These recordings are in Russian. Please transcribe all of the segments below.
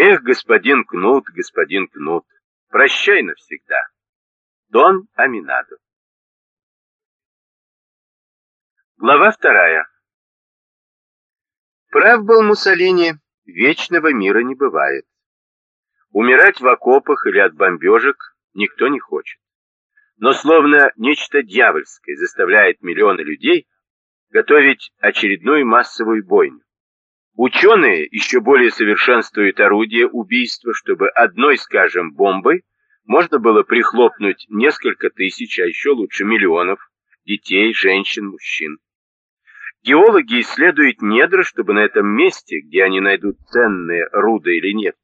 Эх, господин Кнут, господин Кнут, прощай навсегда. Дон Аминадо. Глава вторая. Прав был Муссолини, вечного мира не бывает. Умирать в окопах или от бомбежек никто не хочет. Но словно нечто дьявольское заставляет миллионы людей готовить очередную массовую бойню. Ученые еще более совершенствуют орудие убийства, чтобы одной, скажем, бомбой можно было прихлопнуть несколько тысяч, а еще лучше миллионов детей, женщин, мужчин. Геологи исследуют недра, чтобы на этом месте, где они найдут ценные руды или нефть,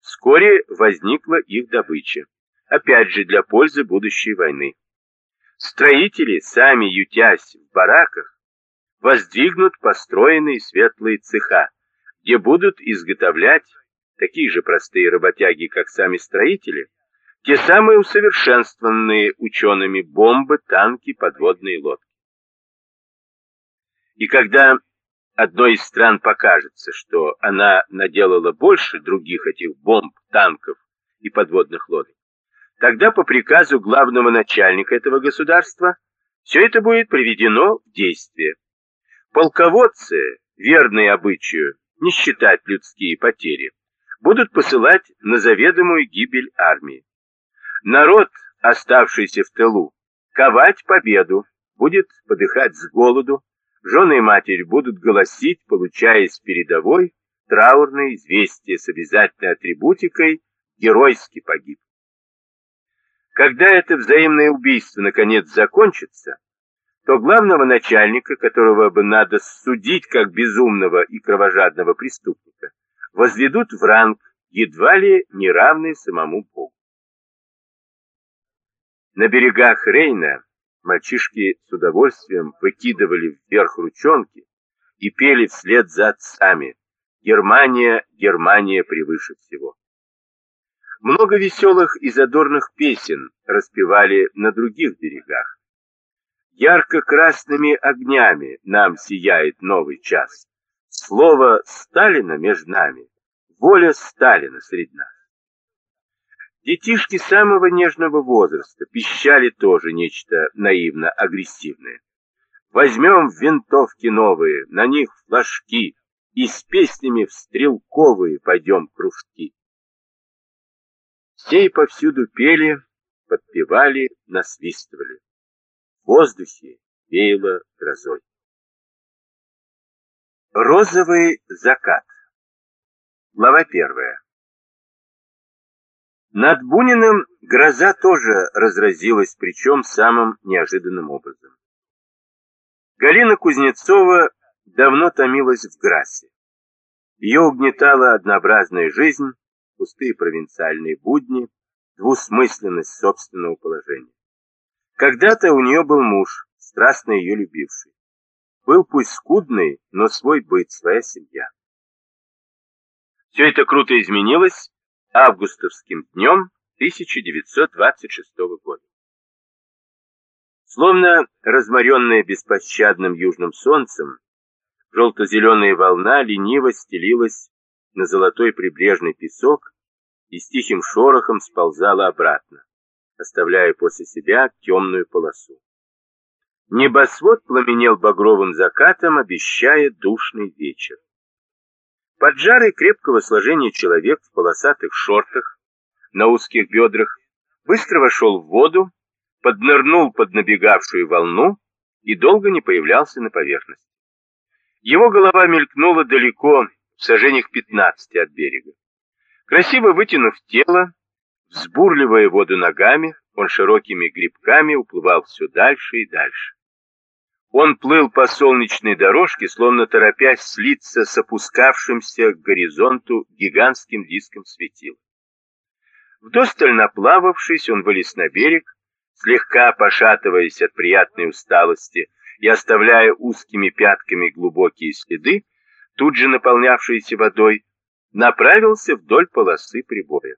вскоре возникла их добыча, опять же для пользы будущей войны. Строители, сами ютясь в бараках, воздвигнут построенные светлые цеха, где будут изготовлять такие же простые работяги, как сами строители, те самые усовершенствованные учеными бомбы, танки, подводные лодки. И когда одной из стран покажется, что она наделала больше других этих бомб, танков и подводных лодок, тогда по приказу главного начальника этого государства все это будет приведено в действие. Полководцы, верные обычаю не считать людские потери, будут посылать на заведомую гибель армии. Народ, оставшийся в тылу, ковать победу, будет подыхать с голоду, Жены и матери будут голосить, получая с передовой траурные известия с обязательной атрибутикой «геройски погиб». Когда это взаимное убийство наконец закончится, то главного начальника, которого бы надо судить как безумного и кровожадного преступника, возведут в ранг, едва ли не равный самому Богу. На берегах Рейна Мальчишки с удовольствием выкидывали вверх ручонки и пели вслед за отцами «Германия, Германия превыше всего». Много веселых и задорных песен распевали на других берегах. Ярко-красными огнями нам сияет новый час. Слово Сталина между нами, воля Сталина среди нас. Детишки самого нежного возраста пищали тоже нечто наивно-агрессивное. Возьмем винтовки новые, на них флажки, и с песнями в стрелковые пойдем кружки. Все и повсюду пели, подпевали, насвистывали. В воздухе веяло грозой. Розовый закат. Глава первая. Над Буниным гроза тоже разразилась, причем самым неожиданным образом. Галина Кузнецова давно томилась в Грасе. Ее угнетала однообразная жизнь, пустые провинциальные будни, двусмысленность собственного положения. Когда-то у нее был муж, страстно ее любивший. Был пусть скудный, но свой быт, своя семья. Все это круто изменилось, августовским днем 1926 года. Словно разморенная беспощадным южным солнцем, желто-зеленая волна лениво стелилась на золотой прибрежный песок и с тихим шорохом сползала обратно, оставляя после себя темную полосу. Небосвод пламенел багровым закатом, обещая душный вечер. Поджарый крепкого сложения человек в полосатых шортах, на узких бедрах, быстро вошел в воду, поднырнул под набегавшую волну и долго не появлялся на поверхности. Его голова мелькнула далеко, в сажениях 15 от берега. Красиво вытянув тело, взбурливая воду ногами, он широкими грибками уплывал все дальше и дальше. Он плыл по солнечной дорожке, словно торопясь слиться с опускавшимся к горизонту гигантским диском светила. Вдосталь наплававшись, он вылез на берег, слегка пошатываясь от приятной усталости и оставляя узкими пятками глубокие следы, тут же наполнявшиеся водой, направился вдоль полосы прибоя.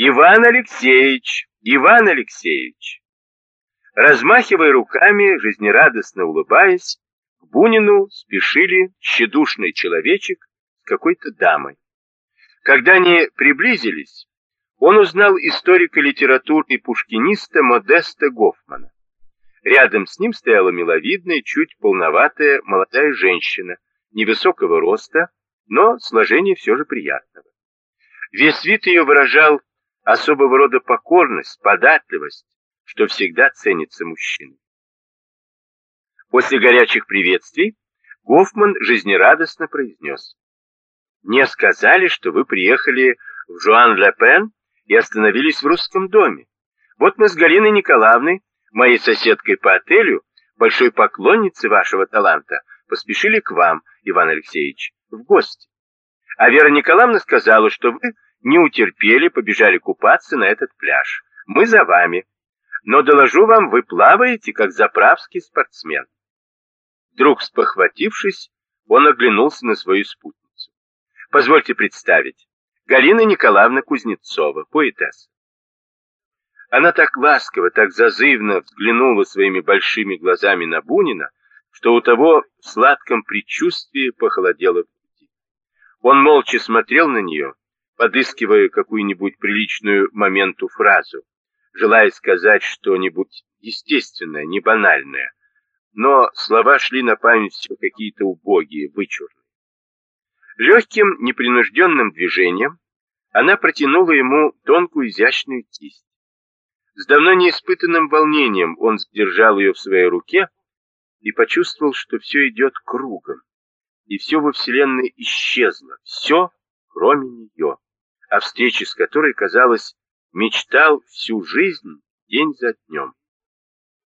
«Иван Алексеевич! Иван Алексеевич!» Размахивая руками, жизнерадостно улыбаясь, к Бунину спешили тщедушный человечек с какой-то дамой. Когда они приблизились, он узнал историка литературы и пушкиниста Модеста Гофмана. Рядом с ним стояла миловидная, чуть полноватая молодая женщина, невысокого роста, но сложение все же приятного. Весь вид ее выражал особого рода покорность, податливость, что всегда ценится мужчиной. После горячих приветствий Гофман жизнерадостно произнес. «Мне сказали, что вы приехали в Жуан-Ле-Пен и остановились в русском доме. Вот мы с Галиной Николаевной, моей соседкой по отелю, большой поклонницей вашего таланта, поспешили к вам, Иван Алексеевич, в гости. А Вера Николаевна сказала, что вы не утерпели, побежали купаться на этот пляж. Мы за вами. Но, доложу вам, вы плаваете, как заправский спортсмен. Вдруг спохватившись, он оглянулся на свою спутницу. Позвольте представить. Галина Николаевна Кузнецова, поэтесса. Она так ласково, так зазывно взглянула своими большими глазами на Бунина, что у того в сладком предчувствии похолодело в груди. Он молча смотрел на нее, подыскивая какую-нибудь приличную моменту фразу, желая сказать что-нибудь естественное, не банальное, но слова шли на память какие-то убогие, вычурные. Легким, непринужденным движением она протянула ему тонкую изящную кисть. С давно неиспытанным волнением он сдержал ее в своей руке и почувствовал, что все идет кругом, и все во Вселенной исчезло, все, кроме нее, о встрече с которой, казалось, мечтал всю жизнь день за днем.